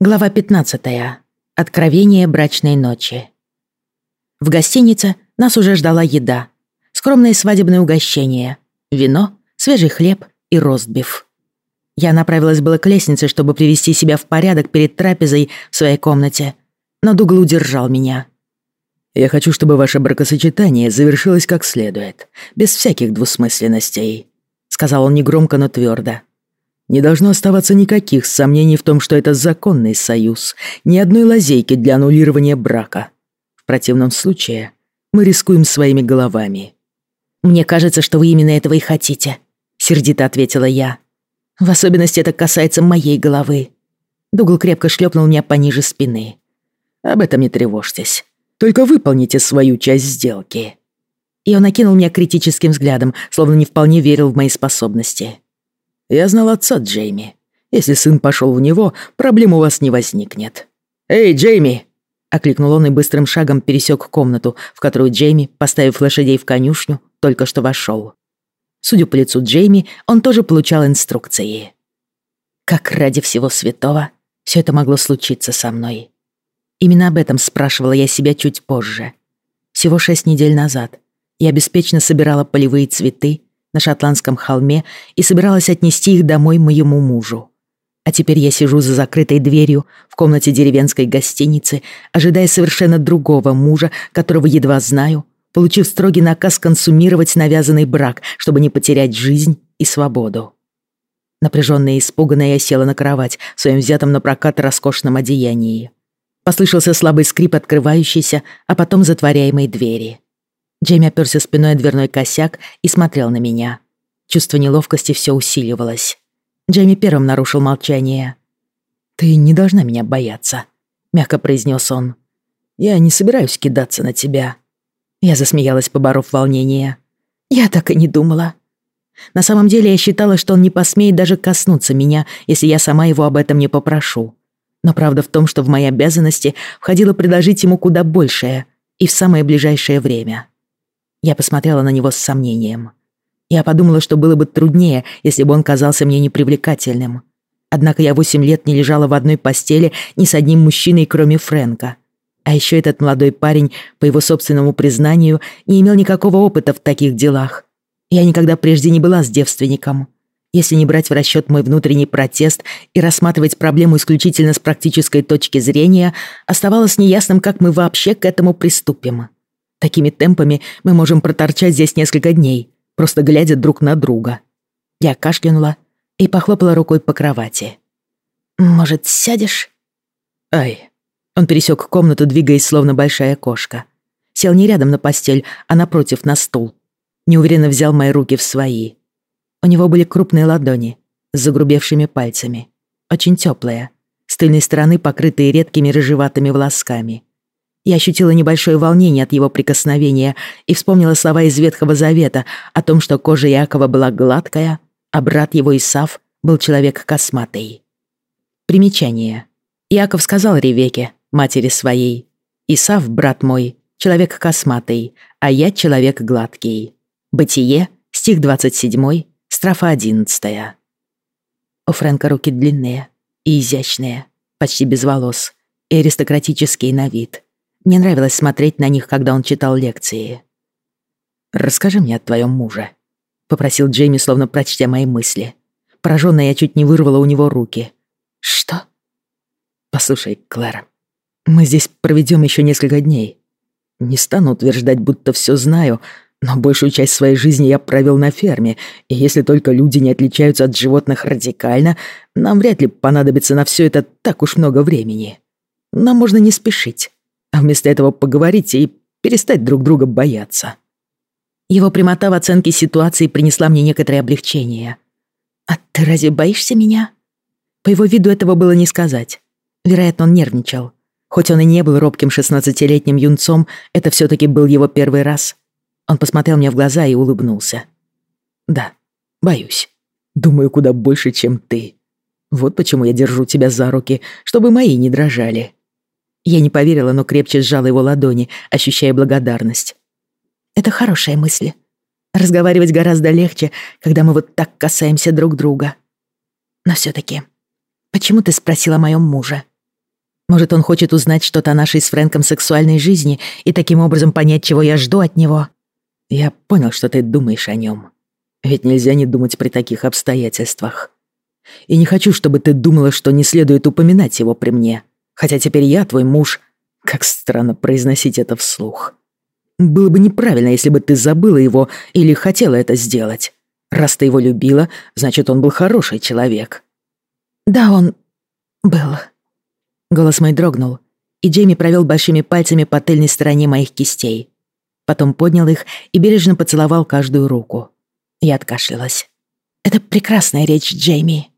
Глава 15. Откровение брачной ночи. В гостинице нас уже ждала еда. Скромные свадебные угощения. Вино, свежий хлеб и ростбиф. Я направилась было к лестнице, чтобы привести себя в порядок перед трапезой в своей комнате. Но Дугл удержал меня. «Я хочу, чтобы ваше бракосочетание завершилось как следует, без всяких двусмысленностей», — сказал он негромко, но твердо. Не должно оставаться никаких сомнений в том, что это законный союз, ни одной лазейки для аннулирования брака. В противном случае мы рискуем своими головами. «Мне кажется, что вы именно этого и хотите», — сердито ответила я. «В особенности это касается моей головы». Дугл крепко шлепнул меня пониже спины. «Об этом не тревожьтесь. Только выполните свою часть сделки». И он окинул меня критическим взглядом, словно не вполне верил в мои способности. Я знал отца Джейми. Если сын пошел в него, проблем у вас не возникнет. «Эй, Джейми!» Окликнул он и быстрым шагом пересек комнату, в которую Джейми, поставив лошадей в конюшню, только что вошел. Судя по лицу Джейми, он тоже получал инструкции. Как ради всего святого все это могло случиться со мной? Именно об этом спрашивала я себя чуть позже. Всего шесть недель назад я беспечно собирала полевые цветы на шотландском холме и собиралась отнести их домой моему мужу. А теперь я сижу за закрытой дверью в комнате деревенской гостиницы, ожидая совершенно другого мужа, которого едва знаю, получив строгий наказ консумировать навязанный брак, чтобы не потерять жизнь и свободу. Напряженная и испуганная я села на кровать в своем взятом на прокат роскошном одеянии. Послышался слабый скрип открывающейся, а потом затворяемой двери. Джейми оперся спиной о дверной косяк и смотрел на меня. Чувство неловкости все усиливалось. Джейми первым нарушил молчание. «Ты не должна меня бояться», — мягко произнес он. «Я не собираюсь кидаться на тебя». Я засмеялась, поборов волнение. «Я так и не думала». На самом деле я считала, что он не посмеет даже коснуться меня, если я сама его об этом не попрошу. Но правда в том, что в мои обязанности входило предложить ему куда большее и в самое ближайшее время. Я посмотрела на него с сомнением. Я подумала, что было бы труднее, если бы он казался мне непривлекательным. Однако я восемь лет не лежала в одной постели ни с одним мужчиной, кроме Фрэнка. А еще этот молодой парень, по его собственному признанию, не имел никакого опыта в таких делах. Я никогда прежде не была с девственником. Если не брать в расчет мой внутренний протест и рассматривать проблему исключительно с практической точки зрения, оставалось неясным, как мы вообще к этому приступим. Такими темпами мы можем проторчать здесь несколько дней, просто глядя друг на друга. Я кашлянула и похлопала рукой по кровати. «Может, сядешь?» «Ай». Он пересек комнату, двигаясь, словно большая кошка. Сел не рядом на постель, а напротив, на стул. Неуверенно взял мои руки в свои. У него были крупные ладони с загрубевшими пальцами. Очень теплые, с тыльной стороны покрытые редкими рыжеватыми волосками. Я ощутила небольшое волнение от его прикосновения и вспомнила слова из Ветхого Завета о том, что кожа Якова была гладкая, а брат его Исав был человек косматый. Примечание. Иаков сказал Ревеке, матери своей, «Исав, брат мой, человек косматый, а я человек гладкий». Бытие, стих 27, строфа 11. У Фрэнка руки длинные и изящные, почти без волос, и аристократические на вид — мне нравилось смотреть на них, когда он читал лекции. «Расскажи мне о твоем муже», — попросил Джейми, словно прочтя мои мысли. Поражённая я чуть не вырвала у него руки. «Что?» «Послушай, Клэр, мы здесь проведем еще несколько дней. Не стану утверждать, будто все знаю, но большую часть своей жизни я провел на ферме, и если только люди не отличаются от животных радикально, нам вряд ли понадобится на все это так уж много времени. Нам можно не спешить а вместо этого поговорить и перестать друг друга бояться. Его прямота в оценке ситуации принесла мне некоторое облегчение. «А ты разве боишься меня?» По его виду этого было не сказать. Вероятно, он нервничал. Хоть он и не был робким шестнадцатилетним юнцом, это все таки был его первый раз. Он посмотрел мне в глаза и улыбнулся. «Да, боюсь. Думаю, куда больше, чем ты. Вот почему я держу тебя за руки, чтобы мои не дрожали». Я не поверила, но крепче сжала его ладони, ощущая благодарность. Это хорошая мысль. Разговаривать гораздо легче, когда мы вот так касаемся друг друга. Но все таки почему ты спросила о моем муже? Может, он хочет узнать что-то о нашей с Фрэнком сексуальной жизни и таким образом понять, чего я жду от него? Я понял, что ты думаешь о нем. Ведь нельзя не думать при таких обстоятельствах. И не хочу, чтобы ты думала, что не следует упоминать его при мне. Хотя теперь я твой муж. Как странно произносить это вслух. Было бы неправильно, если бы ты забыла его или хотела это сделать. Раз ты его любила, значит, он был хороший человек. Да, он был. Голос мой дрогнул, и Джейми провел большими пальцами по тыльной стороне моих кистей. Потом поднял их и бережно поцеловал каждую руку. Я откашлялась. «Это прекрасная речь, Джейми».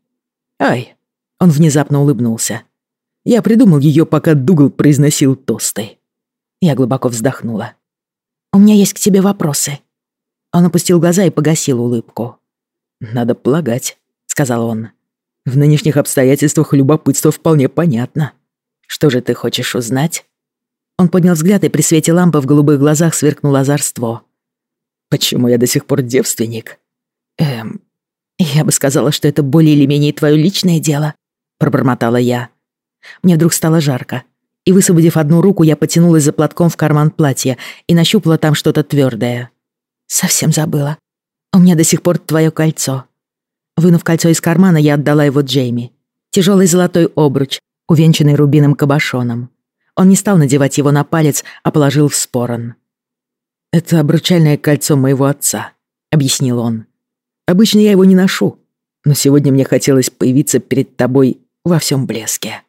«Ай!» Он внезапно улыбнулся. «Я придумал ее, пока Дугал произносил тосты». Я глубоко вздохнула. «У меня есть к тебе вопросы». Он опустил глаза и погасил улыбку. «Надо полагать», — сказал он. «В нынешних обстоятельствах любопытство вполне понятно. Что же ты хочешь узнать?» Он поднял взгляд, и при свете лампы в голубых глазах сверкнуло озорство. «Почему я до сих пор девственник?» «Эм, я бы сказала, что это более или менее твое личное дело», — пробормотала я. Мне вдруг стало жарко, и, высвободив одну руку, я потянулась за платком в карман платья и нащупала там что-то твердое. «Совсем забыла. У меня до сих пор твое кольцо». Вынув кольцо из кармана, я отдала его Джейми. Тяжелый золотой обруч, увенчанный рубином кабошоном. Он не стал надевать его на палец, а положил в спорон. «Это обручальное кольцо моего отца», — объяснил он. «Обычно я его не ношу, но сегодня мне хотелось появиться перед тобой во всем блеске».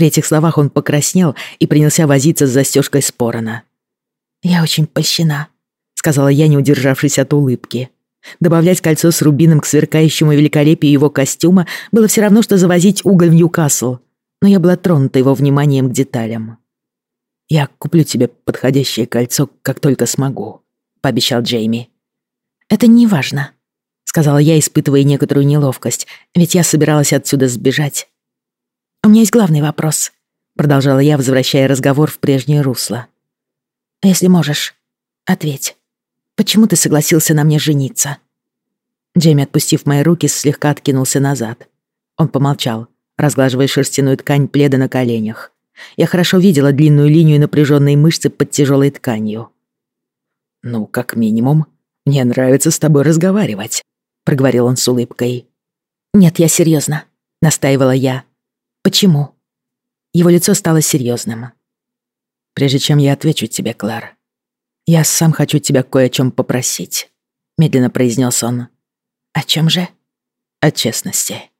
При этих словах он покраснел и принялся возиться с застежкой спорона. «Я очень польщена», — сказала я, не удержавшись от улыбки. Добавлять кольцо с рубином к сверкающему великолепию его костюма было все равно, что завозить уголь в Ньюкасл, но я была тронута его вниманием к деталям. «Я куплю тебе подходящее кольцо, как только смогу», — пообещал Джейми. «Это не важно», — сказала я, испытывая некоторую неловкость, ведь я собиралась отсюда сбежать. «У меня есть главный вопрос», — продолжала я, возвращая разговор в прежнее русло. «Если можешь, ответь, почему ты согласился на мне жениться?» Джейми, отпустив мои руки, слегка откинулся назад. Он помолчал, разглаживая шерстяную ткань пледа на коленях. Я хорошо видела длинную линию напряженной мышцы под тяжелой тканью. «Ну, как минимум, мне нравится с тобой разговаривать», — проговорил он с улыбкой. «Нет, я серьезно, настаивала я. Почему? Его лицо стало серьезным. Прежде чем я отвечу тебе, Клар, я сам хочу тебя кое о чем попросить, медленно произнес он. О чем же? О честности.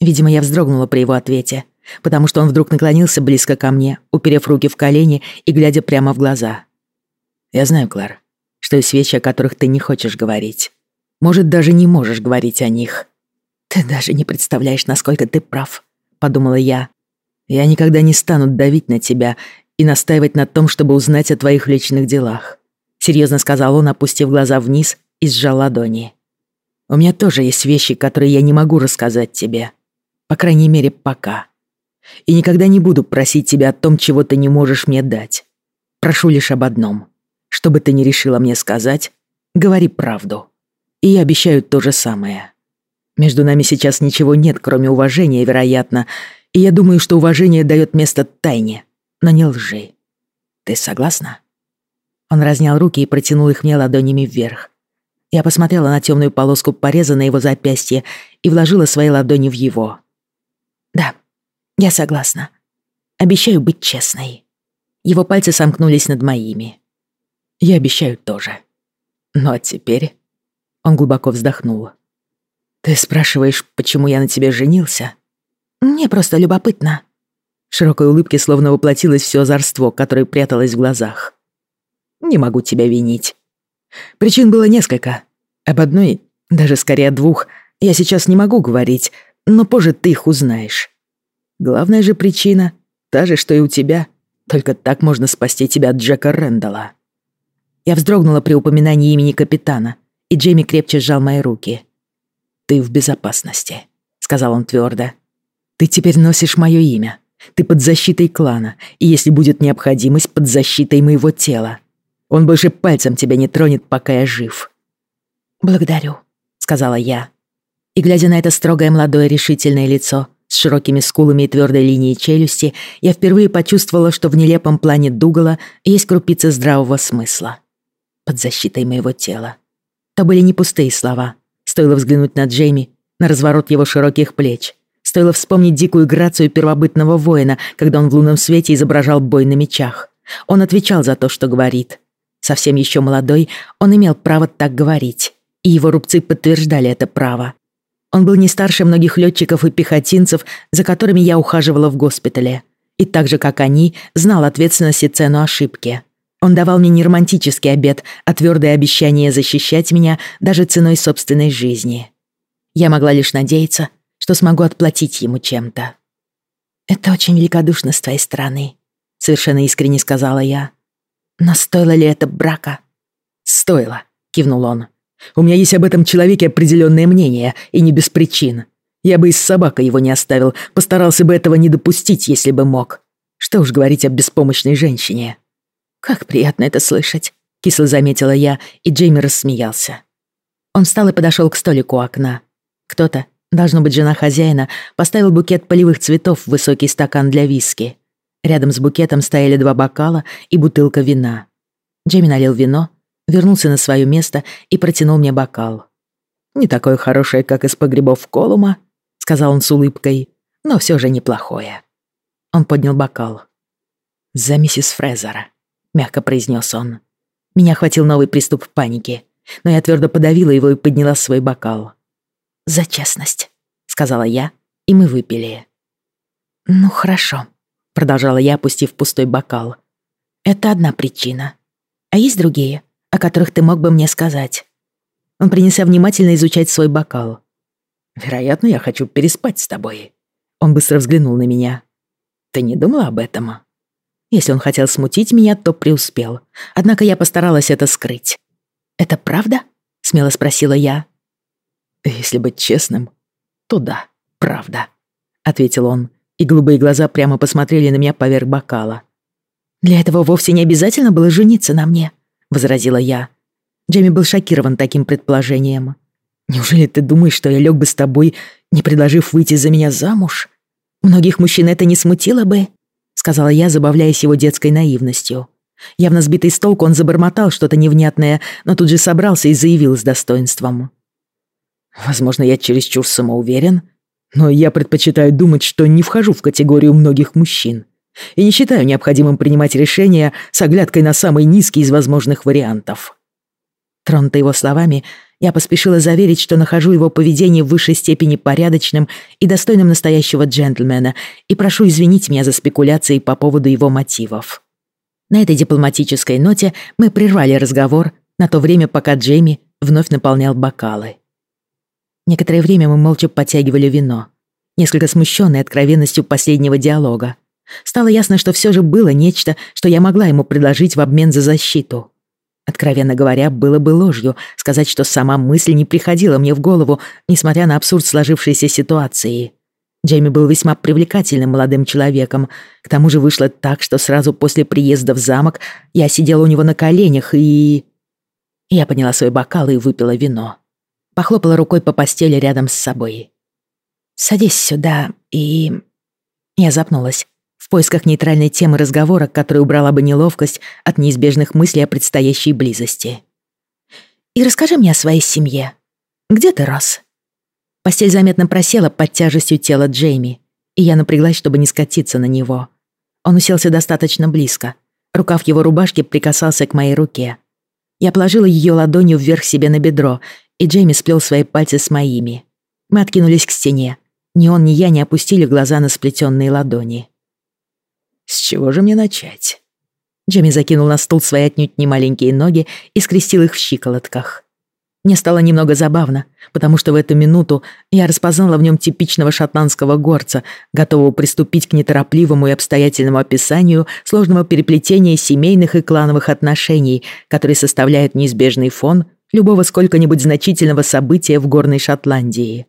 Видимо, я вздрогнула при его ответе, потому что он вдруг наклонился близко ко мне, уперев руки в колени и глядя прямо в глаза. Я знаю, Клар, что есть вещи, о которых ты не хочешь говорить. Может, даже не можешь говорить о них. Ты даже не представляешь, насколько ты прав, подумала я. Я никогда не стану давить на тебя и настаивать на том, чтобы узнать о твоих личных делах. Серьезно сказал он, опустив глаза вниз и сжал ладони. У меня тоже есть вещи, которые я не могу рассказать тебе. По крайней мере, пока. И никогда не буду просить тебя о том, чего ты не можешь мне дать. Прошу лишь об одном. Что бы ты ни решила мне сказать, говори правду. И я обещаю то же самое. Между нами сейчас ничего нет, кроме уважения, вероятно, и я думаю, что уважение дает место тайне, но не лжи. Ты согласна?» Он разнял руки и протянул их мне ладонями вверх. Я посмотрела на темную полоску пореза на его запястье и вложила свои ладони в его. «Да, я согласна. Обещаю быть честной». Его пальцы сомкнулись над моими. «Я обещаю тоже. Ну а теперь...» Он глубоко вздохнул. «Ты спрашиваешь, почему я на тебе женился?» «Мне просто любопытно». Широкой улыбке словно воплотилось все озорство, которое пряталось в глазах. «Не могу тебя винить. Причин было несколько. Об одной, даже скорее двух, я сейчас не могу говорить, но позже ты их узнаешь. Главная же причина — та же, что и у тебя. Только так можно спасти тебя от Джека Рэндалла». Я вздрогнула при упоминании имени капитана, и Джейми крепче сжал мои руки. «Ты в безопасности», — сказал он твердо. «Ты теперь носишь мое имя. Ты под защитой клана, и если будет необходимость, под защитой моего тела. Он больше пальцем тебя не тронет, пока я жив». «Благодарю», — сказала я. И, глядя на это строгое молодое решительное лицо, с широкими скулами и твердой линией челюсти, я впервые почувствовала, что в нелепом плане Дугала есть крупица здравого смысла. Под защитой моего тела. То были не пустые слова. Стоило взглянуть на Джейми, на разворот его широких плеч. Стоило вспомнить дикую грацию первобытного воина, когда он в лунном свете изображал бой на мечах. Он отвечал за то, что говорит. Совсем еще молодой, он имел право так говорить. И его рубцы подтверждали это право. Он был не старше многих летчиков и пехотинцев, за которыми я ухаживала в госпитале. И так же, как они, знал ответственность и цену ошибки. Он давал мне не романтический обет, а твердое обещание защищать меня даже ценой собственной жизни. Я могла лишь надеяться, что смогу отплатить ему чем-то. «Это очень великодушно с твоей стороны», — совершенно искренне сказала я. «Но стоило ли это брака?» «Стоило», — кивнул он. У меня есть об этом человеке определенное мнение, и не без причин. Я бы и с собакой его не оставил, постарался бы этого не допустить, если бы мог. Что уж говорить о беспомощной женщине. Как приятно это слышать, кисло заметила я, и Джейми рассмеялся. Он встал и подошел к столику у окна. Кто-то, должно быть жена хозяина, поставил букет полевых цветов в высокий стакан для виски. Рядом с букетом стояли два бокала и бутылка вина. Джейми налил вино, вернулся на свое место и протянул мне бокал. «Не такое хорошее, как из погребов Колума», — сказал он с улыбкой, «но все же неплохое». Он поднял бокал. «За миссис Фрезера», — мягко произнес он. Меня охватил новый приступ паники, но я твердо подавила его и подняла свой бокал. «За честность», — сказала я, и мы выпили. «Ну, хорошо», — продолжала я, опустив пустой бокал. «Это одна причина. А есть другие?» о которых ты мог бы мне сказать». Он принялся внимательно изучать свой бокал. «Вероятно, я хочу переспать с тобой». Он быстро взглянул на меня. «Ты не думала об этом?» Если он хотел смутить меня, то преуспел. Однако я постаралась это скрыть. «Это правда?» — смело спросила я. «Если быть честным, то да, правда», — ответил он, и голубые глаза прямо посмотрели на меня поверх бокала. «Для этого вовсе не обязательно было жениться на мне», — возразила я. Джейми был шокирован таким предположением. «Неужели ты думаешь, что я лег бы с тобой, не предложив выйти за меня замуж?» «Многих мужчин это не смутило бы», — сказала я, забавляясь его детской наивностью. Явно сбитый с толку, он забормотал что-то невнятное, но тут же собрался и заявил с достоинством. «Возможно, я чересчур самоуверен, но я предпочитаю думать, что не вхожу в категорию многих мужчин и не считаю необходимым принимать решения с оглядкой на самый низкий из возможных вариантов». Тронута его словами, я поспешила заверить, что нахожу его поведение в высшей степени порядочным и достойным настоящего джентльмена, и прошу извинить меня за спекуляции по поводу его мотивов. На этой дипломатической ноте мы прервали разговор на то время, пока Джейми вновь наполнял бокалы. Некоторое время мы молча подтягивали вино, несколько смущенные откровенностью последнего диалога. Стало ясно, что все же было нечто, что я могла ему предложить в обмен за защиту. Откровенно говоря, было бы ложью сказать, что сама мысль не приходила мне в голову, несмотря на абсурд сложившейся ситуации. Джейми был весьма привлекательным молодым человеком. К тому же вышло так, что сразу после приезда в замок я сидела у него на коленях и... Я подняла свой бокал и выпила вино. Похлопала рукой по постели рядом с собой. «Садись сюда и...» Я запнулась, в поисках нейтральной темы разговора, которая убрала бы неловкость от неизбежных мыслей о предстоящей близости. «И расскажи мне о своей семье. Где ты рос?» Постель заметно просела под тяжестью тела Джейми, и я напряглась, чтобы не скатиться на него. Он уселся достаточно близко. Рукав его рубашки прикасался к моей руке. Я положила ее ладонью вверх себе на бедро, и Джейми сплел свои пальцы с моими. Мы откинулись к стене. Ни он, ни я не опустили глаза на сплетенные ладони. С чего же мне начать? Джемми закинул на стул свои отнюдь не маленькие ноги и скрестил их в щиколотках. Мне стало немного забавно, потому что в эту минуту я распознала в нем типичного шотландского горца, готового приступить к неторопливому и обстоятельному описанию сложного переплетения семейных и клановых отношений, которые составляют неизбежный фон любого сколько-нибудь значительного события в горной Шотландии.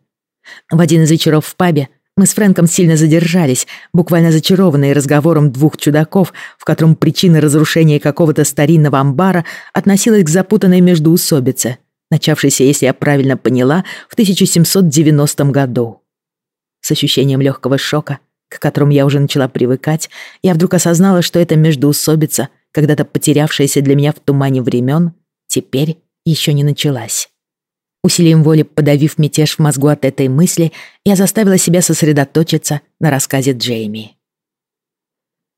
В один из вечеров в пабе мы с Фрэнком сильно задержались, буквально зачарованные разговором двух чудаков, в котором причина разрушения какого-то старинного амбара относилась к запутанной междоусобице, начавшейся, если я правильно поняла, в 1790 году. С ощущением легкого шока, к которому я уже начала привыкать, я вдруг осознала, что эта междоусобица, когда-то потерявшаяся для меня в тумане времен, теперь еще не началась. Усилием воли подавив мятеж в мозгу от этой мысли, я заставила себя сосредоточиться на рассказе Джейми.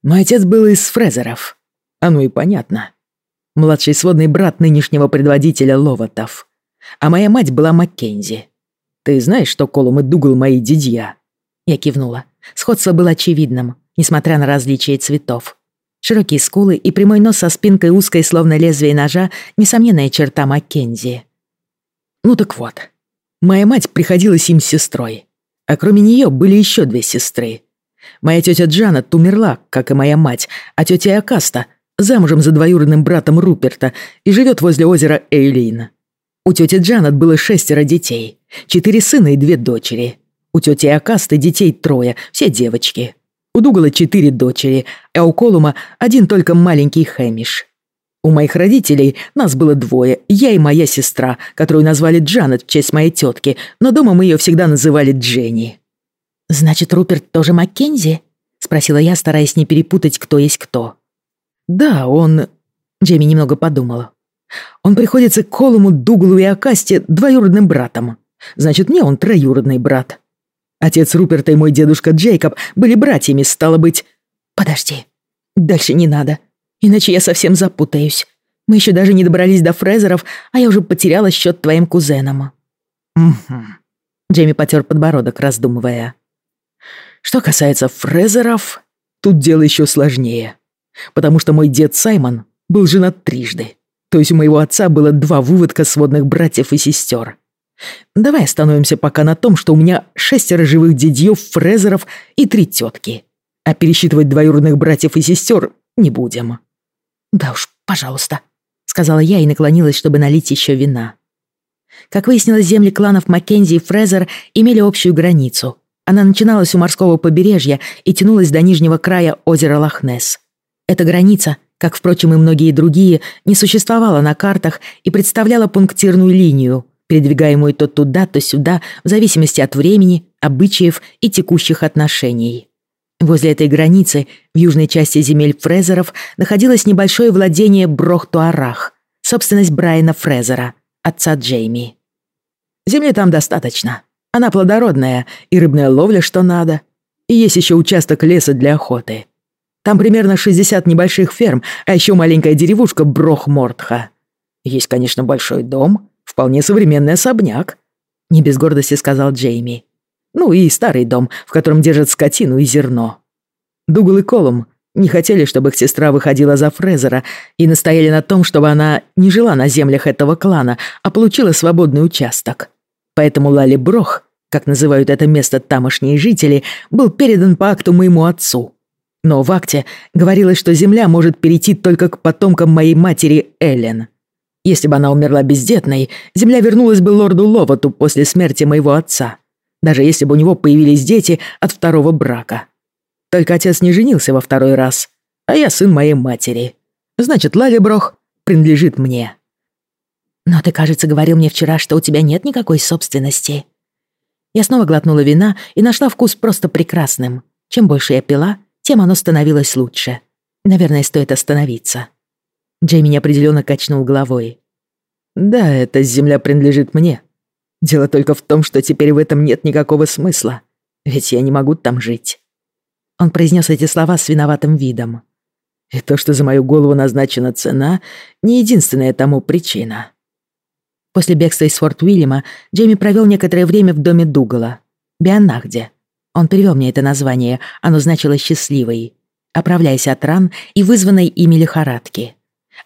Мой отец был из Фрезеров. Оно и понятно. Младший сводный брат нынешнего предводителя Ловотов. А моя мать была Маккензи. Ты знаешь, что Колум и Дугал мои дядья?» Я кивнула. Сходство было очевидным, несмотря на различия цветов. Широкие скулы и прямой нос со спинкой узкой, словно лезвие ножа, несомненная черта Маккензи. Ну так вот, моя мать приходилась им сестрой. А кроме нее были еще две сестры. Моя тетя Джанет умерла, как и моя мать, а тетя Акаста замужем за двоюродным братом Руперта и живет возле озера Эйлин. У тети Джанет было шестеро детей, четыре сына и две дочери. У тети Акасты детей трое, все девочки. У Дугала четыре дочери, а у Колума один только маленький Хэмиш. У моих родителей нас было двое, я и моя сестра, которую назвали Джанет в честь моей тетки, но дома мы ее всегда называли Дженни. «Значит, Руперт тоже Маккензи?» — спросила я, стараясь не перепутать, кто есть кто. «Да, он...» Джейми немного подумала. «Он приходится к Колуму, Дуглу и Акасте двоюродным братом. Значит, мне он троюродный брат. Отец Руперта и мой дедушка Джейкоб были братьями, стало быть...» «Подожди. Дальше не надо. Иначе я совсем запутаюсь. Мы еще даже не добрались до Фрезеров, а я уже потеряла счет твоим кузенам». «Угу». Джейми потер подбородок, раздумывая. «Что касается Фрезеров, тут дело еще сложнее потому что мой дед Саймон был женат трижды. То есть у моего отца было два выводка сводных братьев и сестер. Давай остановимся пока на том, что у меня шестеро живых дядьев, фрезеров и три тетки. А пересчитывать двоюродных братьев и сестер не будем. Да уж, пожалуйста, сказала я и наклонилась, чтобы налить еще вина. Как выяснилось, земли кланов Маккензи и Фрезер имели общую границу. Она начиналась у морского побережья и тянулась до нижнего края озера Лохнесс. Эта граница, как, впрочем, и многие другие, не существовала на картах и представляла пунктирную линию, передвигаемую то туда, то сюда, в зависимости от времени, обычаев и текущих отношений. Возле этой границы, в южной части земель Фрезеров, находилось небольшое владение Брохтуарах, собственность Брайана Фрезера, отца Джейми. Земли там достаточно. Она плодородная, и рыбная ловля что надо. И есть еще участок леса для охоты. Там примерно 60 небольших ферм, а еще маленькая деревушка Брохмортха. Есть, конечно, большой дом, вполне современный особняк», — не без гордости сказал Джейми. «Ну и старый дом, в котором держат скотину и зерно». Дугал и Колум не хотели, чтобы их сестра выходила за Фрезера и настояли на том, чтобы она не жила на землях этого клана, а получила свободный участок. Поэтому Лали Брох, как называют это место тамошние жители, был передан по акту моему отцу. Но в акте говорилось, что земля может перейти только к потомкам моей матери Эллен. Если бы она умерла бездетной, земля вернулась бы лорду Ловату после смерти моего отца, даже если бы у него появились дети от второго брака. Только отец не женился во второй раз, а я сын моей матери. Значит, Лалеброх принадлежит мне. Но ты, кажется, говорил мне вчера, что у тебя нет никакой собственности. Я снова глотнула вина и нашла вкус просто прекрасным. Чем больше я пила, тем оно становилось лучше. Наверное, стоит остановиться. Джейми неопределенно качнул головой. «Да, эта земля принадлежит мне. Дело только в том, что теперь в этом нет никакого смысла, ведь я не могу там жить». Он произнес эти слова с виноватым видом. «И то, что за мою голову назначена цена, не единственная тому причина». После бегства из Форт Уильяма Джейми провел некоторое время в доме Дугала, Бианнахде, он перевел мне это название, оно значило «счастливый», оправляясь от ран и вызванной ими лихорадки.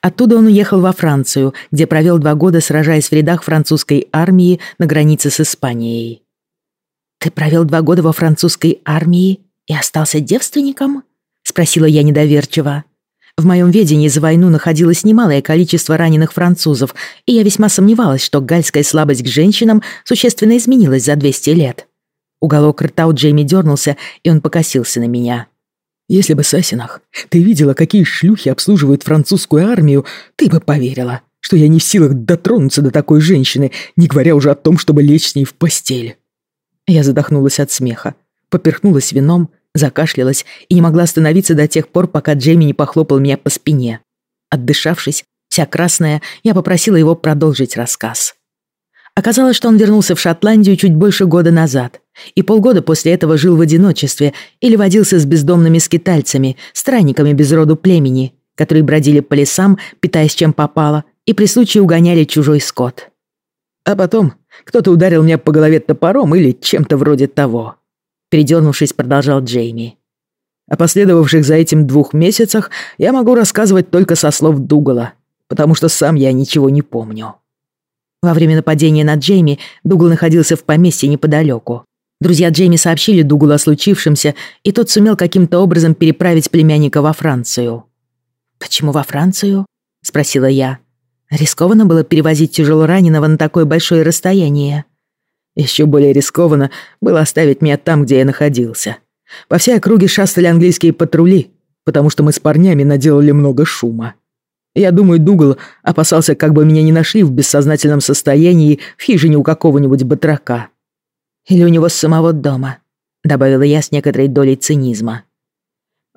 Оттуда он уехал во Францию, где провел два года, сражаясь в рядах французской армии на границе с Испанией. «Ты провел два года во французской армии и остался девственником?» — спросила я недоверчиво. В моем ведении за войну находилось немалое количество раненых французов, и я весьма сомневалась, что гальская слабость к женщинам существенно изменилась за 200 лет. Уголок рта у Джейми дернулся, и он покосился на меня. «Если бы, Сасинах, ты видела, какие шлюхи обслуживают французскую армию, ты бы поверила, что я не в силах дотронуться до такой женщины, не говоря уже о том, чтобы лечь с ней в постель». Я задохнулась от смеха. поперхнулась вином, закашлялась и не могла остановиться до тех пор, пока Джейми не похлопал меня по спине. Отдышавшись, вся красная, я попросила его продолжить рассказ. Оказалось, что он вернулся в Шотландию чуть больше года назад и полгода после этого жил в одиночестве или водился с бездомными скитальцами, странниками без роду племени, которые бродили по лесам, питаясь чем попало, и при случае угоняли чужой скот. А потом кто-то ударил меня по голове топором или чем-то вроде того. Передернувшись, продолжал Джейми. О последовавших за этим двух месяцах я могу рассказывать только со слов Дугала, потому что сам я ничего не помню. Во время нападения на Джейми Дугал находился в поместье неподалеку. Друзья Джейми сообщили Дугалу о случившемся, и тот сумел каким-то образом переправить племянника во Францию. «Почему во Францию?» — спросила я. Рискованно было перевозить тяжело раненого на такое большое расстояние. Еще более рискованно было оставить меня там, где я находился. По всей округе шастали английские патрули, потому что мы с парнями наделали много шума. Я думаю, Дугал опасался, как бы меня не нашли в бессознательном состоянии в хижине у какого-нибудь батрака. Или у него с самого дома, добавила я с некоторой долей цинизма.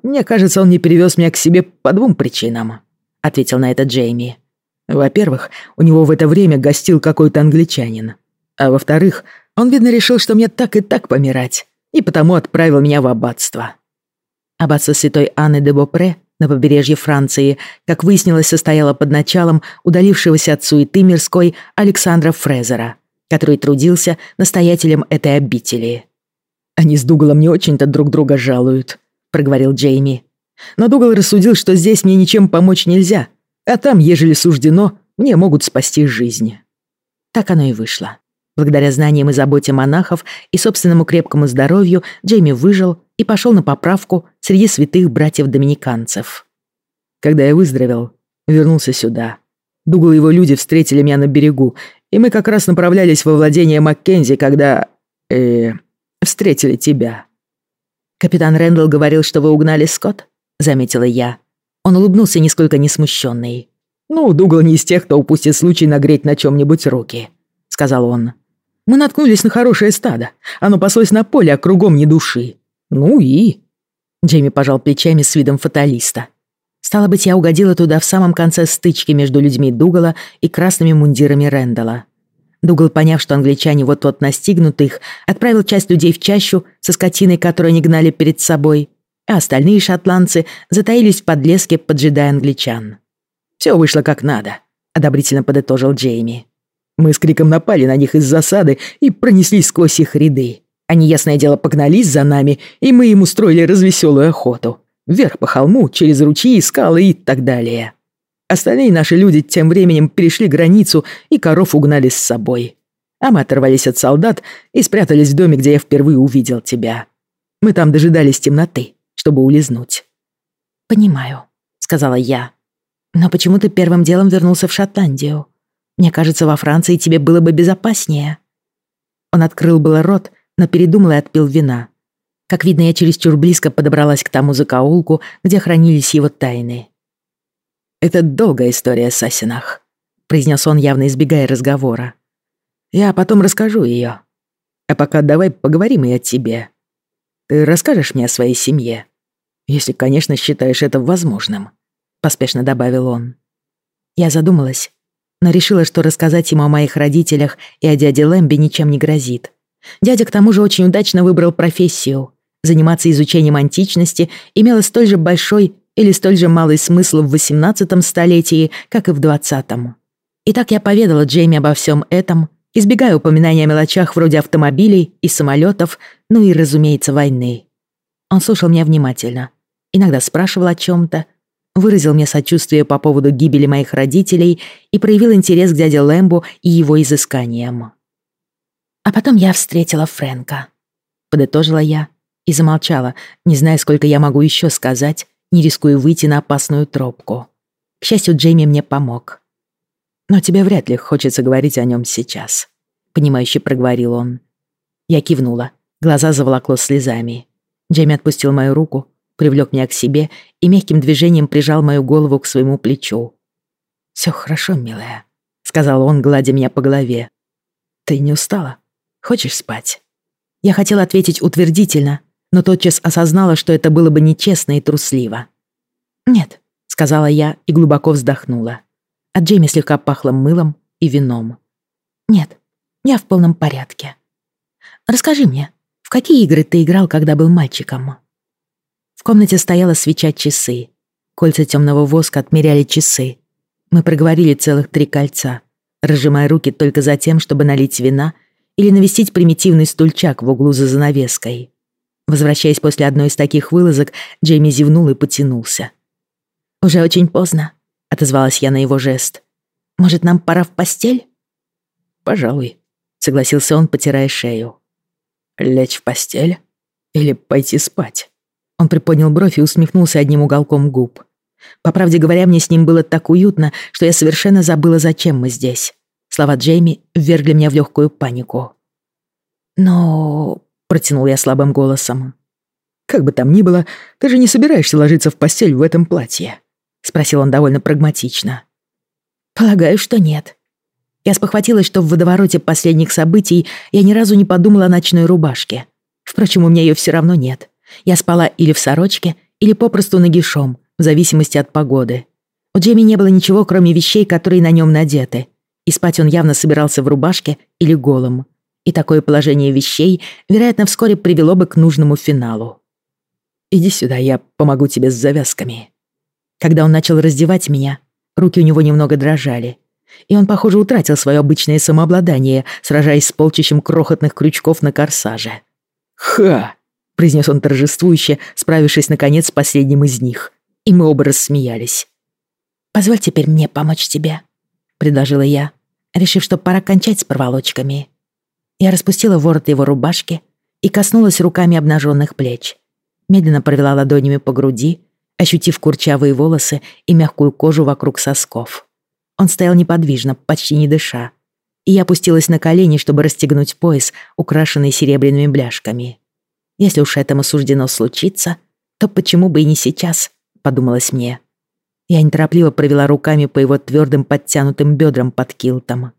Мне кажется, он не перевез меня к себе по двум причинам, ответил на это Джейми. Во-первых, у него в это время гостил какой-то англичанин. А во-вторых, он, видно, решил, что мне так и так помирать, и потому отправил меня в аббатство. Аббатство святой Анны де Бопре на побережье Франции, как выяснилось, состояло под началом удалившегося от суеты мирской Александра Фрезера, который трудился настоятелем этой обители. «Они с Дугалом не очень-то друг друга жалуют», — проговорил Джейми. «Но Дугал рассудил, что здесь мне ничем помочь нельзя, а там, ежели суждено, мне могут спасти жизнь». Так оно и вышло. Благодаря знаниям и заботе монахов и собственному крепкому здоровью Джейми выжил и пошел на поправку среди святых братьев-доминиканцев. Когда я выздоровел, вернулся сюда. Дугал и его люди встретили меня на берегу, и мы как раз направлялись во владение Маккензи, когда... э встретили тебя. Капитан Рэндалл говорил, что вы угнали Скотт, заметила я. Он улыбнулся, нисколько не смущенный. «Ну, Дугал не из тех, кто упустит случай нагреть на чем-нибудь руки», — сказал он. Мы наткнулись на хорошее стадо. Оно паслось на поле, а кругом ни души. Ну и...» Джейми пожал плечами с видом фаталиста. Стало быть, я угодила туда в самом конце стычки между людьми Дугала и красными мундирами Рэндала. Дугал, поняв, что англичане вот-вот настигнут их, отправил часть людей в чащу со скотиной, которую они гнали перед собой, а остальные шотландцы затаились в подлеске, поджидая англичан. «Все вышло как надо», — одобрительно подытожил Джейми. Мы с криком напали на них из засады и пронеслись сквозь их ряды. Они, ясное дело, погнались за нами, и мы им устроили развеселую охоту. Вверх по холму, через ручьи, скалы и так далее. Остальные наши люди тем временем перешли границу и коров угнали с собой. А мы оторвались от солдат и спрятались в доме, где я впервые увидел тебя. Мы там дожидались темноты, чтобы улизнуть. «Понимаю», — сказала я. «Но почему ты первым делом вернулся в Шотландию?» Мне кажется, во Франции тебе было бы безопаснее». Он открыл было рот, но передумал и отпил вина. Как видно, я чересчур близко подобралась к тому закоулку, где хранились его тайны. «Это долгая история о Сасинах», — произнес он, явно избегая разговора. «Я потом расскажу ее. А пока давай поговорим и о тебе. Ты расскажешь мне о своей семье? Если, конечно, считаешь это возможным», — поспешно добавил он. Я задумалась, но решила, что рассказать ему о моих родителях и о дяде Лэмби ничем не грозит. Дядя к тому же очень удачно выбрал профессию. Заниматься изучением античности имело столь же большой или столь же малый смысл в XVIII столетии, как и в XX. Итак, я поведала Джейми обо всем этом, избегая упоминания о мелочах вроде автомобилей и самолетов, ну и, разумеется, войны. Он слушал меня внимательно. Иногда спрашивал о чем-то, выразил мне сочувствие по поводу гибели моих родителей и проявил интерес к дяде Лэмбу и его изысканиям. А потом я встретила Фрэнка. Подытожила я и замолчала, не зная, сколько я могу еще сказать, не рискуя выйти на опасную тропку. К счастью, Джейми мне помог. «Но тебе вряд ли хочется говорить о нем сейчас», — понимающе проговорил он. Я кивнула, глаза заволокло слезами. Джейми отпустил мою руку, привлек меня к себе и мягким движением прижал мою голову к своему плечу. «Все хорошо, милая», — сказал он, гладя меня по голове. «Ты не устала? Хочешь спать?» Я хотела ответить утвердительно, но тотчас осознала, что это было бы нечестно и трусливо. «Нет», — сказала я и глубоко вздохнула. От Джейми слегка пахло мылом и вином. «Нет, я в полном порядке. Расскажи мне, в какие игры ты играл, когда был мальчиком?» В комнате стояла свеча часы. Кольца темного воска отмеряли часы. Мы проговорили целых три кольца, разжимая руки только за тем, чтобы налить вина или навестить примитивный стульчак в углу за занавеской. Возвращаясь после одной из таких вылазок, Джейми зевнул и потянулся. «Уже очень поздно», — отозвалась я на его жест. «Может, нам пора в постель?» «Пожалуй», — согласился он, потирая шею. «Лечь в постель? Или пойти спать?» Он приподнял бровь и усмехнулся одним уголком губ. По правде говоря, мне с ним было так уютно, что я совершенно забыла, зачем мы здесь. Слова Джейми ввергли меня в легкую панику. «Но...» — протянул я слабым голосом. «Как бы там ни было, ты же не собираешься ложиться в постель в этом платье?» — спросил он довольно прагматично. «Полагаю, что нет». Я спохватилась, что в водовороте последних событий я ни разу не подумала о ночной рубашке. Впрочем, у меня ее все равно нет. Я спала или в сорочке, или попросту нагишом, в зависимости от погоды. У Джейми не было ничего, кроме вещей, которые на нем надеты и спать он явно собирался в рубашке или голым. И такое положение вещей, вероятно, вскоре привело бы к нужному финалу. «Иди сюда, я помогу тебе с завязками». Когда он начал раздевать меня, руки у него немного дрожали, и он, похоже, утратил свое обычное самообладание, сражаясь с полчищем крохотных крючков на корсаже. «Ха!» — произнес он торжествующе, справившись, наконец, с последним из них. И мы оба рассмеялись. «Позволь теперь мне помочь тебе», предложила я, решив, что пора кончать с проволочками. Я распустила ворот его рубашки и коснулась руками обнаженных плеч. Медленно провела ладонями по груди, ощутив курчавые волосы и мягкую кожу вокруг сосков. Он стоял неподвижно, почти не дыша, и я опустилась на колени, чтобы расстегнуть пояс, украшенный серебряными бляшками. Если уж этому суждено случиться, то почему бы и не сейчас, подумалось мне. Я неторопливо провела руками по его твердым подтянутым бедрам под килтом.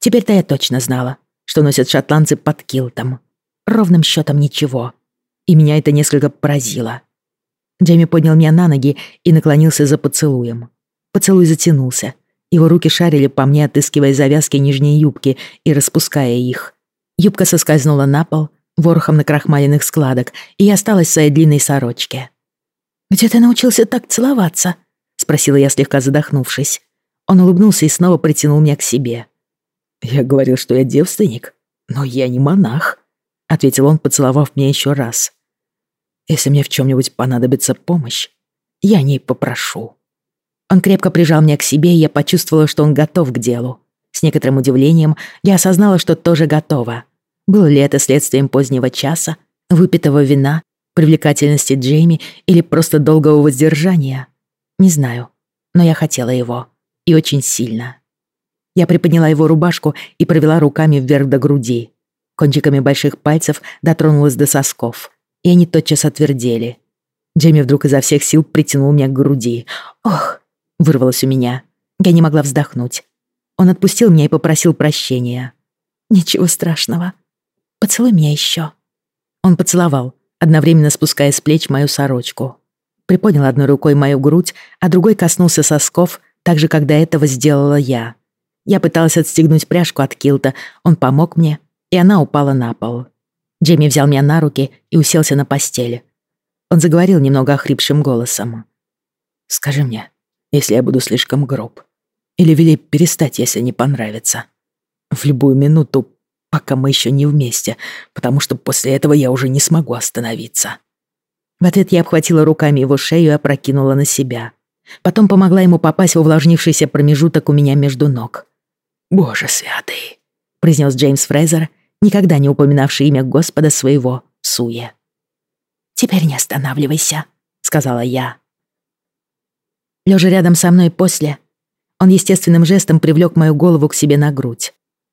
Теперь-то я точно знала, что носят шотландцы под килтом. Ровным счетом ничего. И меня это несколько поразило. Джейми поднял меня на ноги и наклонился за поцелуем. Поцелуй затянулся. Его руки шарили по мне, отыскивая завязки нижней юбки и распуская их. Юбка соскользнула на пол, ворохом накрахмаленных складок, и осталась в своей длинной сорочке. «Где ты научился так целоваться?» Спросила я, слегка задохнувшись. Он улыбнулся и снова притянул меня к себе. «Я говорил, что я девственник, но я не монах», — ответил он, поцеловав меня еще раз. «Если мне в чем-нибудь понадобится помощь, я о ней попрошу». Он крепко прижал меня к себе, и я почувствовала, что он готов к делу. С некоторым удивлением я осознала, что тоже готова. Было ли это следствием позднего часа, выпитого вина, привлекательности Джейми или просто долгого воздержания? Не знаю, но я хотела его. И очень сильно. Я приподняла его рубашку и провела руками вверх до груди. Кончиками больших пальцев дотронулась до сосков. И они тотчас отвердели. Джейми вдруг изо всех сил притянул меня к груди. «Ох!» — вырвалось у меня. Я не могла вздохнуть. Он отпустил меня и попросил прощения. «Ничего страшного. Поцелуй меня еще». Он поцеловал, одновременно спуская с плеч мою сорочку приподнял одной рукой мою грудь, а другой коснулся сосков, так же, как до этого сделала я. Я пыталась отстегнуть пряжку от килта, он помог мне, и она упала на пол. Джейми взял меня на руки и уселся на постели. Он заговорил немного охрипшим голосом. «Скажи мне, если я буду слишком груб, или вели перестать, если не понравится. В любую минуту, пока мы еще не вместе, потому что после этого я уже не смогу остановиться». В ответ я обхватила руками его шею и опрокинула на себя. Потом помогла ему попасть в увлажнившийся промежуток у меня между ног. «Боже святый», — произнес Джеймс Фрейзер, никогда не упоминавший имя Господа своего суе. «Теперь не останавливайся», — сказала я. Лежа рядом со мной после, он естественным жестом привлек мою голову к себе на грудь.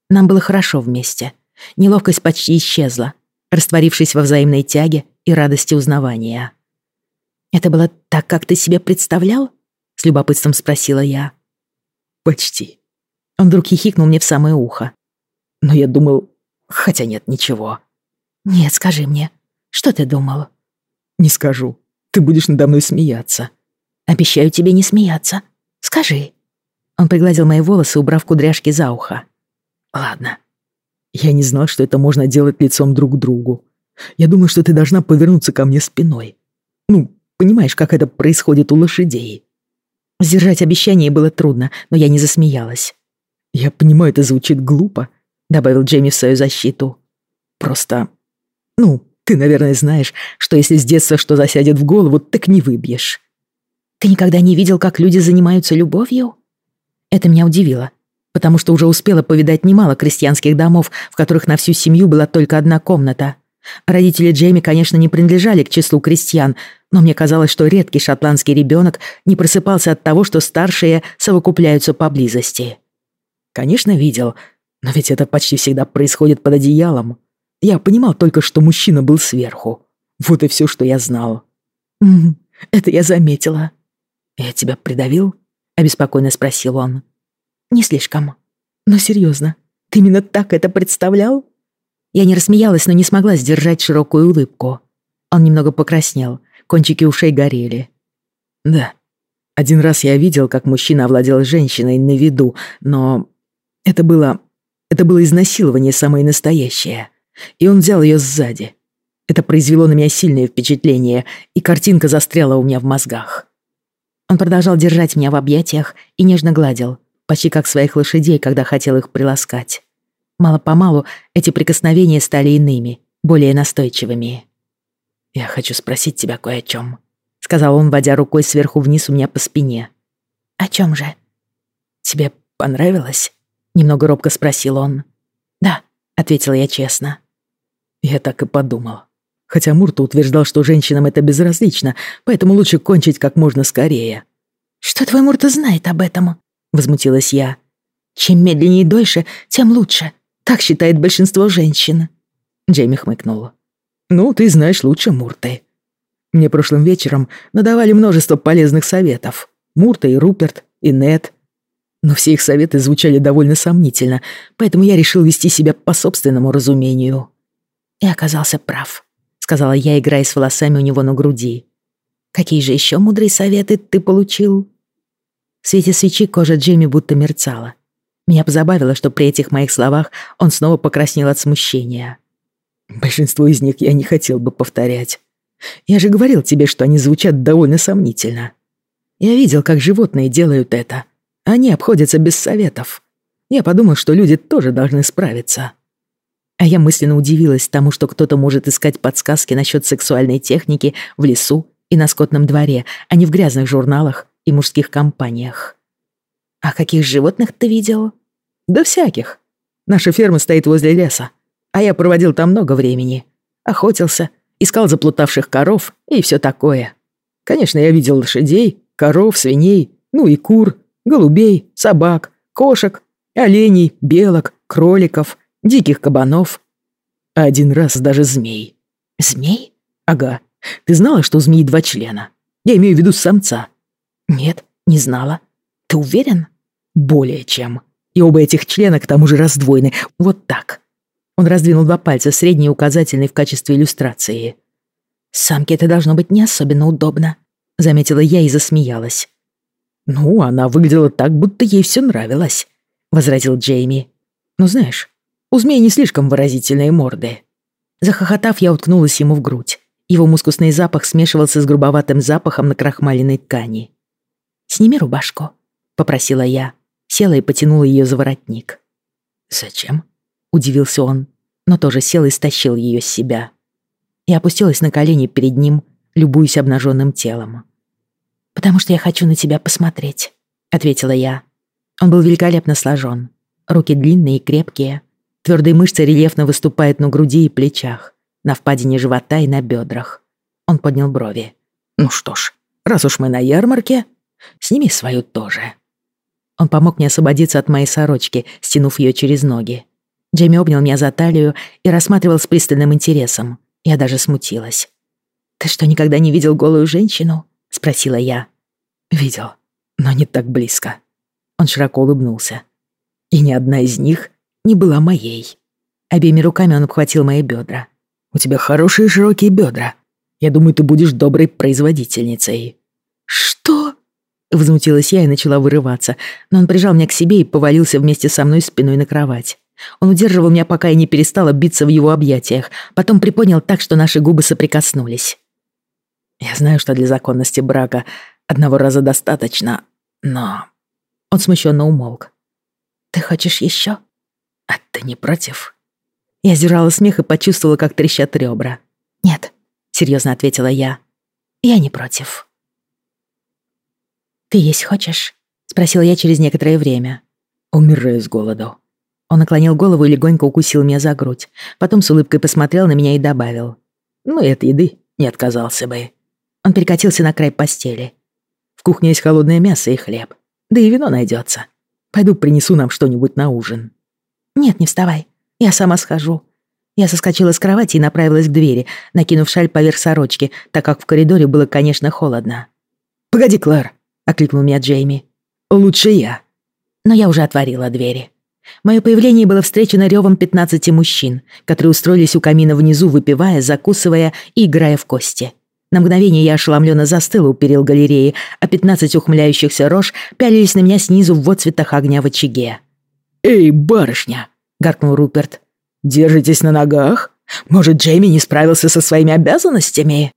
Нам было хорошо вместе. Неловкость почти исчезла, растворившись во взаимной тяге и радости узнавания. «Это было так, как ты себе представлял?» — с любопытством спросила я. «Почти». Он вдруг хихикнул мне в самое ухо. «Но я думал... Хотя нет, ничего. «Нет, скажи мне, что ты думал?» «Не скажу. Ты будешь надо мной смеяться». «Обещаю тебе не смеяться. Скажи». Он пригладил мои волосы, убрав кудряшки за ухо. «Ладно. Я не знал, что это можно делать лицом друг к другу. Я думаю, что ты должна повернуться ко мне спиной. Ну, понимаешь, как это происходит у лошадей». Сдержать обещание было трудно, но я не засмеялась. «Я понимаю, это звучит глупо», — добавил Джейми в свою защиту. «Просто... Ну, ты, наверное, знаешь, что если с детства что засядет в голову, так не выбьешь». «Ты никогда не видел, как люди занимаются любовью?» Это меня удивило, потому что уже успела повидать немало крестьянских домов, в которых на всю семью была только одна комната. Родители Джейми, конечно, не принадлежали к числу крестьян, но мне казалось, что редкий шотландский ребенок не просыпался от того, что старшие совокупляются поблизости. Конечно, видел, но ведь это почти всегда происходит под одеялом. Я понимал только, что мужчина был сверху. Вот и все, что я знал. это я заметила. Я тебя придавил? обеспокоенно спросил он. «Не слишком. Но серьезно, ты именно так это представлял?» Я не рассмеялась, но не смогла сдержать широкую улыбку. Он немного покраснел, кончики ушей горели. «Да, один раз я видел, как мужчина овладел женщиной на виду, но это было... это было изнасилование самое настоящее. И он взял ее сзади. Это произвело на меня сильное впечатление, и картинка застряла у меня в мозгах. Он продолжал держать меня в объятиях и нежно гладил, почти как своих лошадей, когда хотел их приласкать. Мало-помалу эти прикосновения стали иными, более настойчивыми. «Я хочу спросить тебя кое о чем», — сказал он, водя рукой сверху вниз у меня по спине. «О чем же?» «Тебе понравилось?» — немного робко спросил он. «Да», — ответила я честно. Я так и подумал. Хотя Мурта утверждал, что женщинам это безразлично, поэтому лучше кончить как можно скорее. «Что твой Мурта знает об этом?» — возмутилась я. «Чем медленнее и дольше, тем лучше. Так считает большинство женщин». Джейми хмыкнул. «Ну, ты знаешь лучше Мурты. Мне прошлым вечером надавали множество полезных советов. Мурта и Руперт, и Нет. Но все их советы звучали довольно сомнительно, поэтому я решил вести себя по собственному разумению». И оказался прав сказала я, играя с волосами у него на груди. «Какие же еще мудрые советы ты получил?» В свете свечи кожа Джейми будто мерцала. Меня позабавило, что при этих моих словах он снова покраснел от смущения. «Большинство из них я не хотел бы повторять. Я же говорил тебе, что они звучат довольно сомнительно. Я видел, как животные делают это. Они обходятся без советов. Я подумал, что люди тоже должны справиться». А я мысленно удивилась тому, что кто-то может искать подсказки насчет сексуальной техники в лесу и на скотном дворе, а не в грязных журналах и мужских компаниях. «А каких животных ты видел?» «Да всяких. Наша ферма стоит возле леса, а я проводил там много времени. Охотился, искал заплутавших коров и все такое. Конечно, я видел лошадей, коров, свиней, ну и кур, голубей, собак, кошек, оленей, белок, кроликов — диких кабанов, а один раз даже змей. Змей? Ага. Ты знала, что у змеи два члена? Я имею в виду самца. Нет, не знала. Ты уверен? Более чем. И оба этих члена к тому же раздвоены. Вот так. Он раздвинул два пальца, средний и указательный в качестве иллюстрации. «Самке это должно быть не особенно удобно», — заметила я и засмеялась. «Ну, она выглядела так, будто ей все нравилось», — возразил Джейми. «Ну, знаешь, у змей не слишком выразительные морды». Захохотав, я уткнулась ему в грудь. Его мускусный запах смешивался с грубоватым запахом на крахмаленной ткани. «Сними рубашку», — попросила я. Села и потянула ее за воротник. «Зачем?» — удивился он, но тоже сел и стащил ее с себя. Я опустилась на колени перед ним, любуясь обнаженным телом. «Потому что я хочу на тебя посмотреть», — ответила я. Он был великолепно сложен. Руки длинные и крепкие, Твердые мышцы рельефно выступают на груди и плечах, на впадине живота и на бедрах. Он поднял брови. «Ну что ж, раз уж мы на ярмарке, сними свою тоже». Он помог мне освободиться от моей сорочки, стянув ее через ноги. Джейми обнял меня за талию и рассматривал с пристальным интересом. Я даже смутилась. «Ты что, никогда не видел голую женщину?» — спросила я. «Видел, но не так близко». Он широко улыбнулся. «И ни одна из них не была моей. Обеими руками он обхватил мои бедра. У тебя хорошие широкие бедра. Я думаю, ты будешь доброй производительницей». «Что?» Возмутилась я и начала вырываться, но он прижал меня к себе и повалился вместе со мной спиной на кровать. Он удерживал меня, пока я не перестала биться в его объятиях, потом приподнял так, что наши губы соприкоснулись. «Я знаю, что для законности брака одного раза достаточно, но...» Он смущенно умолк. «Ты хочешь еще? А ты не против?» Я сдержала смех и почувствовала, как трещат ребра. «Нет», — серьезно ответила я. «Я не против». «Ты есть хочешь?» — спросила я через некоторое время. «Умираю с голоду». Он наклонил голову и легонько укусил меня за грудь. Потом с улыбкой посмотрел на меня и добавил. «Ну и от еды не отказался бы». Он перекатился на край постели. «В кухне есть холодное мясо и хлеб. Да и вино найдется. Пойду принесу нам что-нибудь на ужин». «Нет, не вставай. Я сама схожу». Я соскочила с кровати и направилась к двери, накинув шаль поверх сорочки, так как в коридоре было, конечно, холодно. «Погоди, Клэр», — окликнул меня Джейми. «Лучше я». Но я уже отворила двери. Мое появление было встречено ревом 15 мужчин, которые устроились у камина внизу, выпивая, закусывая и играя в кости. На мгновение я ошеломленно застыла у перил галереи, а 15 ухмыляющихся рож пялились на меня снизу в отцветах огня в очаге. «Эй, барышня!» — гаркнул Руперт. «Держитесь на ногах? Может, Джейми не справился со своими обязанностями?»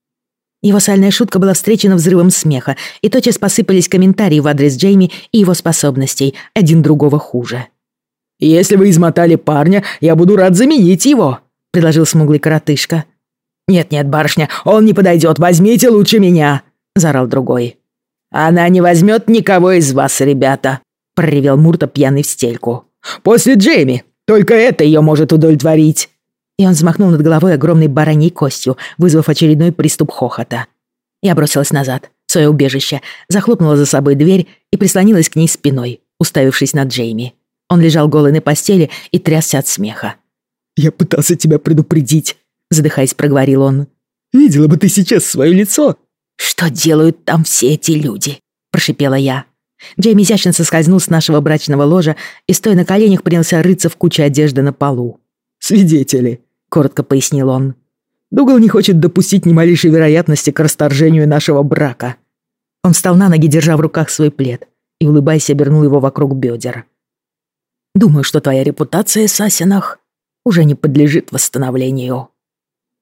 Его сальная шутка была встречена взрывом смеха, и тотчас посыпались комментарии в адрес Джейми и его способностей, один другого хуже. «Если вы измотали парня, я буду рад заменить его», — предложил смуглый коротышка. «Нет-нет, барышня, он не подойдет, возьмите лучше меня», — заорал другой. «Она не возьмет никого из вас, ребята», — проревел Мурта пьяный в стельку. «После Джейми, только это ее может удовлетворить». И он взмахнул над головой огромной бараньей костью, вызвав очередной приступ хохота. Я бросилась назад, в свое убежище, захлопнула за собой дверь и прислонилась к ней спиной, уставившись на Джейми. Он лежал голый на постели и трясся от смеха. «Я пытался тебя предупредить», — задыхаясь, проговорил он. «Видела бы ты сейчас свое лицо». «Что делают там все эти люди?» — прошипела я. Джейми изящно соскользнул с нашего брачного ложа и, стоя на коленях, принялся рыться в куче одежды на полу. «Свидетели», — коротко пояснил он. «Дугал не хочет допустить ни малейшей вероятности к расторжению нашего брака». Он встал на ноги, держа в руках свой плед, и, улыбаясь, обернул его вокруг бедер. «Думаю, что твоя репутация, Сасинах, уже не подлежит восстановлению».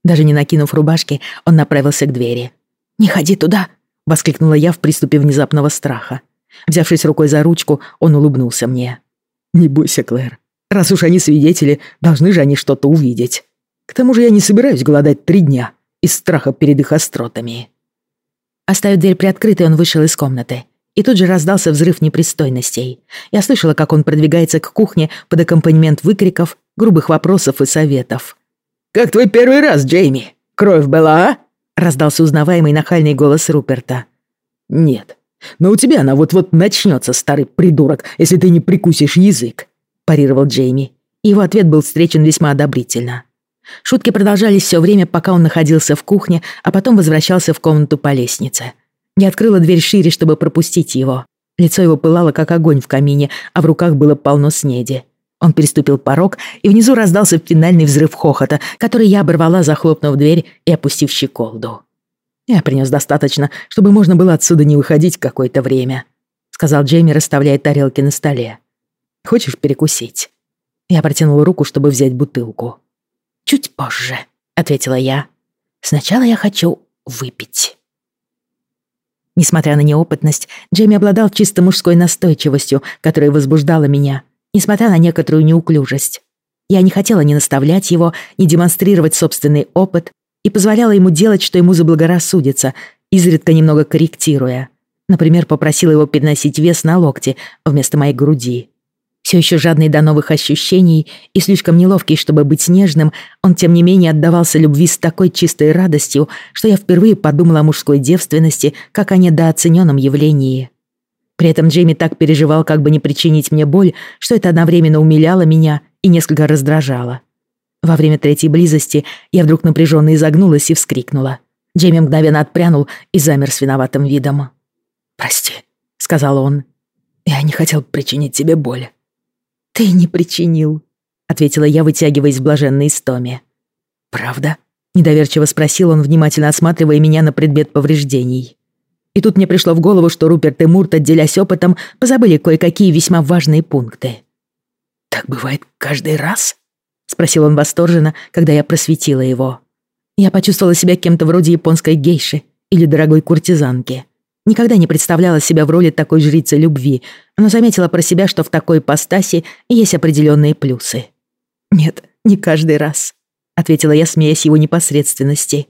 Даже не накинув рубашки, он направился к двери. «Не ходи туда!» — воскликнула я в приступе внезапного страха. Взявшись рукой за ручку, он улыбнулся мне. «Не бойся, Клэр. Раз уж они свидетели, должны же они что-то увидеть. К тому же я не собираюсь голодать три дня из страха перед их остротами». Оставив дверь приоткрытой, он вышел из комнаты. И тут же раздался взрыв непристойностей. Я слышала, как он продвигается к кухне под аккомпанемент выкриков, грубых вопросов и советов. «Как твой первый раз, Джейми? Кровь была, а?» Раздался узнаваемый нахальный голос Руперта. «Нет. Но у тебя она вот-вот начнется, старый придурок, если ты не прикусишь язык», парировал Джейми. Его ответ был встречен весьма одобрительно. Шутки продолжались все время, пока он находился в кухне, а потом возвращался в комнату по лестнице. Я открыла дверь шире, чтобы пропустить его. Лицо его пылало, как огонь в камине, а в руках было полно снеди. Он переступил порог, и внизу раздался финальный взрыв хохота, который я оборвала, захлопнув дверь и опустив щеколду. «Я принес достаточно, чтобы можно было отсюда не выходить какое-то время», сказал Джейми, расставляя тарелки на столе. Хочешь перекусить?» Я протянула руку, чтобы взять бутылку. «Чуть позже», — ответила я. «Сначала я хочу выпить». Несмотря на неопытность, Джейми обладал чисто мужской настойчивостью, которая возбуждала меня, несмотря на некоторую неуклюжесть. Я не хотела ни наставлять его, ни демонстрировать собственный опыт и позволяла ему делать, что ему заблагорассудится, изредка немного корректируя. Например, попросила его переносить вес на локти вместо моей груди. Все еще жадный до новых ощущений и слишком неловкий, чтобы быть нежным, он тем не менее отдавался любви с такой чистой радостью, что я впервые подумала о мужской девственности, как о недооцененном явлении. При этом Джейми так переживал, как бы не причинить мне боль, что это одновременно умиляло меня и несколько раздражало. Во время третьей близости я вдруг напряженно изогнулась и вскрикнула. Джейми мгновенно отпрянул и замер с виноватым видом. «Прости», — сказал он. «Я не хотел причинить тебе боль». «Ты не причинил», — ответила я, вытягиваясь в блаженной истоме. «Правда?» — Недоверчиво спросил он, внимательно осматривая меня на предмет повреждений. И тут мне пришло в голову, что Руперт и Мурт, отделясь опытом, позабыли кое-какие весьма важные пункты. «Так бывает каждый раз?» — спросил он восторженно, когда я просветила его. Я почувствовала себя кем-то вроде японской гейши или дорогой куртизанки. Никогда не представляла себя в роли такой жрицы любви, но заметила про себя, что в такой ипостаси есть определенные плюсы. «Нет, не каждый раз», — ответила я, смеясь его непосредственности.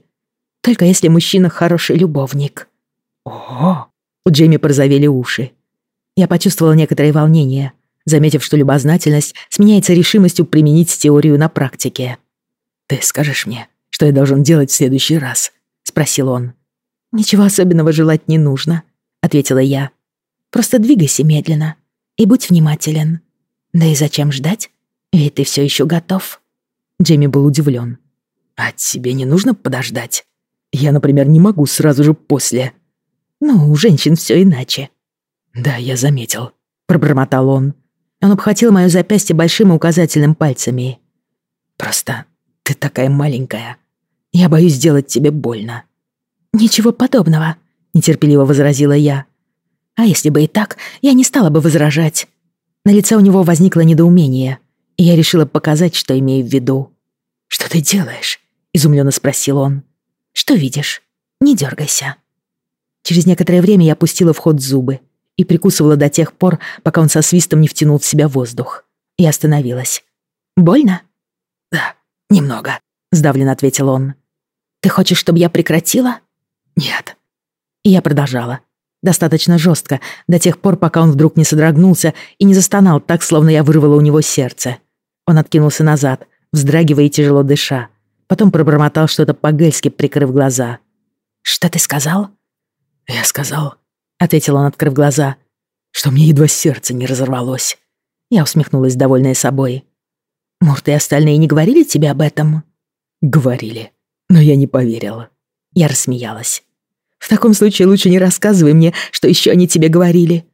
«Только если мужчина хороший любовник». «Ого!» — у Джейми порозовели уши. Я почувствовала некоторое волнение, заметив, что любознательность сменяется решимостью применить теорию на практике. «Ты скажешь мне, что я должен делать в следующий раз?» — спросил он. «Ничего особенного желать не нужно», — ответила я. «Просто двигайся медленно и будь внимателен. Да и зачем ждать? Ведь ты все еще готов». Джейми был удивлен. «А тебе не нужно подождать? Я, например, не могу сразу же после». «Ну, у женщин все иначе». «Да, я заметил», — пробормотал он. Он обхватил моё запястье большим указательным пальцами. «Просто ты такая маленькая. Я боюсь сделать тебе больно». «Ничего подобного», — нетерпеливо возразила я. А если бы и так, я не стала бы возражать. На лице у него возникло недоумение, и я решила показать, что имею в виду. «Что ты делаешь?» — изумленно спросил он. «Что видишь? Не дергайся». Через некоторое время я опустила в ход зубы и прикусывала до тех пор, пока он со свистом не втянул в себя воздух. И остановилась. «Больно?» «Да, немного», — сдавленно ответил он. «Ты хочешь, чтобы я прекратила?» «Нет». И я продолжала. Достаточно жестко, до тех пор, пока он вдруг не содрогнулся и не застонал так, словно я вырвала у него сердце. Он откинулся назад, вздрагивая и тяжело дыша. Потом пробормотал что-то по-гельски, прикрыв глаза. «Что ты сказал?» «Я сказал», — ответил он, открыв глаза, «что мне едва сердце не разорвалось». Я усмехнулась, довольная собой. «Мурт и остальные не говорили тебе об этом?» «Говорили, но я не поверила». Я рассмеялась. «В таком случае лучше не рассказывай мне, что еще они тебе говорили.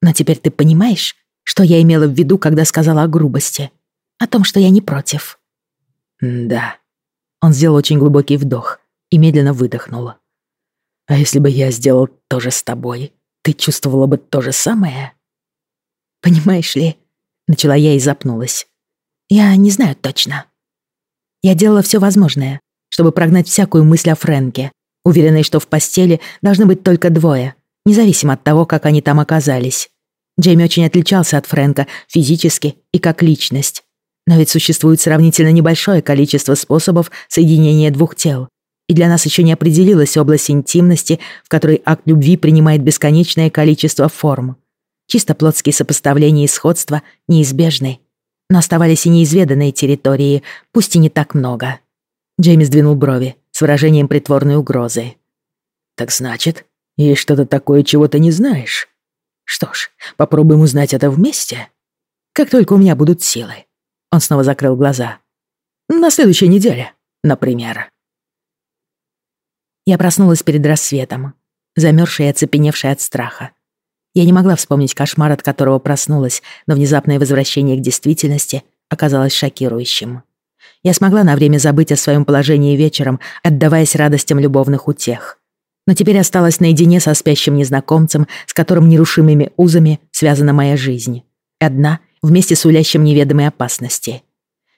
Но теперь ты понимаешь, что я имела в виду, когда сказала о грубости? О том, что я не против?» «Да». Он сделал очень глубокий вдох и медленно выдохнул. «А если бы я сделал то же с тобой, ты чувствовала бы то же самое?» «Понимаешь ли...» — начала я и запнулась. «Я не знаю точно. Я делала все возможное, чтобы прогнать всякую мысль о Фрэнке, уверенной, что в постели должны быть только двое, независимо от того, как они там оказались. Джейми очень отличался от Фрэнка физически и как личность. Но ведь существует сравнительно небольшое количество способов соединения двух тел. И для нас еще не определилась область интимности, в которой акт любви принимает бесконечное количество форм. Чисто плотские сопоставления и сходства неизбежны. Но оставались и неизведанные территории, пусть и не так много. Джейми сдвинул брови с выражением притворной угрозы. «Так значит, есть что-то такое, чего ты не знаешь? Что ж, попробуем узнать это вместе. Как только у меня будут силы». Он снова закрыл глаза. «На следующей неделе, например». Я проснулась перед рассветом, замерзшая и оцепеневшая от страха. Я не могла вспомнить кошмар, от которого проснулась, но внезапное возвращение к действительности оказалось шокирующим я смогла на время забыть о своем положении вечером, отдаваясь радостям любовных утех. Но теперь осталась наедине со спящим незнакомцем, с которым нерушимыми узами связана моя жизнь. Одна, вместе с улящим неведомой опасности.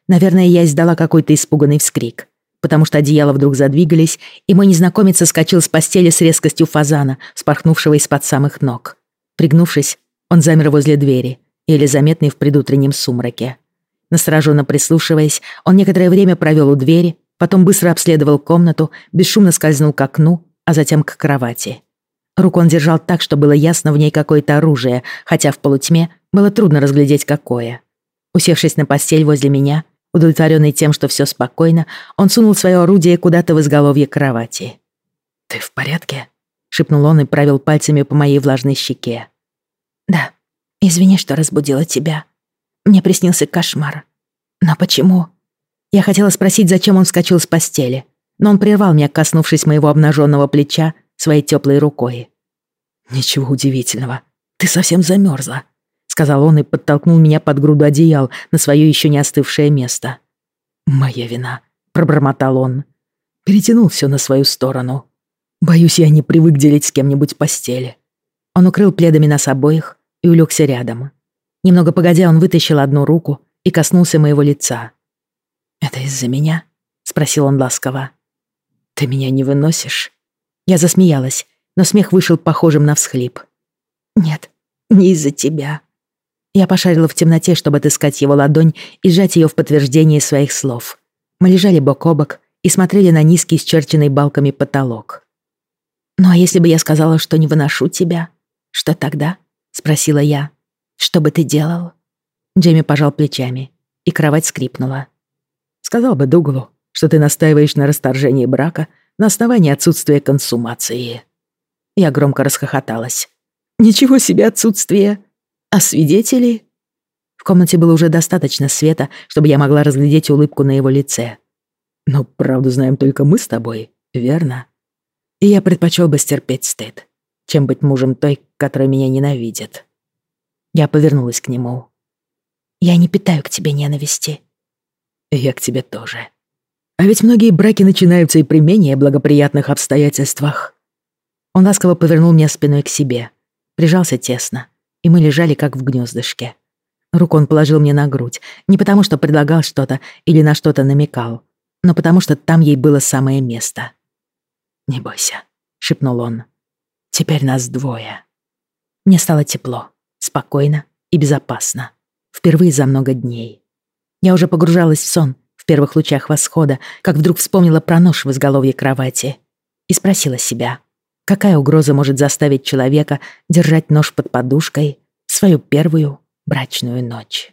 Наверное, я издала какой-то испуганный вскрик, потому что одеяла вдруг задвигались, и мой незнакомец соскочил с постели с резкостью фазана, спорхнувшего из-под самых ног. Пригнувшись, он замер возле двери, еле заметный в предутреннем сумраке. Настороженно прислушиваясь, он некоторое время провел у двери, потом быстро обследовал комнату, бесшумно скользнул к окну, а затем к кровати. Руку он держал так, что было ясно в ней какое-то оружие, хотя в полутьме было трудно разглядеть какое. Усевшись на постель возле меня, удовлетворенный тем, что все спокойно, он сунул свое орудие куда-то в изголовье кровати. «Ты в порядке?» — шепнул он и правил пальцами по моей влажной щеке. «Да, извини, что разбудила тебя», мне приснился кошмар. Но почему? Я хотела спросить, зачем он вскочил с постели, но он прервал меня, коснувшись моего обнаженного плеча своей теплой рукой. «Ничего удивительного. Ты совсем замерзла», — сказал он и подтолкнул меня под груду одеял на свое еще не остывшее место. «Моя вина», — пробормотал он. перетянул все на свою сторону. Боюсь, я не привык делить с кем-нибудь постели. Он укрыл пледами нас обоих и улегся рядом. Немного погодя, он вытащил одну руку и коснулся моего лица. «Это из-за меня?» — спросил он ласково. «Ты меня не выносишь?» Я засмеялась, но смех вышел похожим на всхлип. «Нет, не из-за тебя». Я пошарила в темноте, чтобы отыскать его ладонь и сжать ее в подтверждение своих слов. Мы лежали бок о бок и смотрели на низкий, исчерченный балками потолок. «Ну а если бы я сказала, что не выношу тебя, что тогда?» — спросила я. «Что бы ты делал?» Джейми пожал плечами, и кровать скрипнула. «Сказал бы Дуглу, что ты настаиваешь на расторжении брака на основании отсутствия консумации». Я громко расхохоталась. «Ничего себе отсутствие! А свидетели?» В комнате было уже достаточно света, чтобы я могла разглядеть улыбку на его лице. «Но правду знаем только мы с тобой, верно? И я предпочел бы стерпеть стыд, чем быть мужем той, которая меня ненавидит». Я повернулась к нему. «Я не питаю к тебе ненависти». «Я к тебе тоже. А ведь многие браки начинаются и при менее благоприятных обстоятельствах». Он ласково повернул меня спиной к себе, прижался тесно, и мы лежали как в гнездышке. Руку он положил мне на грудь, не потому что предлагал что-то или на что-то намекал, но потому что там ей было самое место. «Не бойся», — шепнул он. «Теперь нас двое». Мне стало тепло, спокойно и безопасно. Впервые за много дней. Я уже погружалась в сон в первых лучах восхода, как вдруг вспомнила про нож в изголовье кровати и спросила себя, Какая угроза может заставить человека держать нож под подушкой свою первую брачную ночь?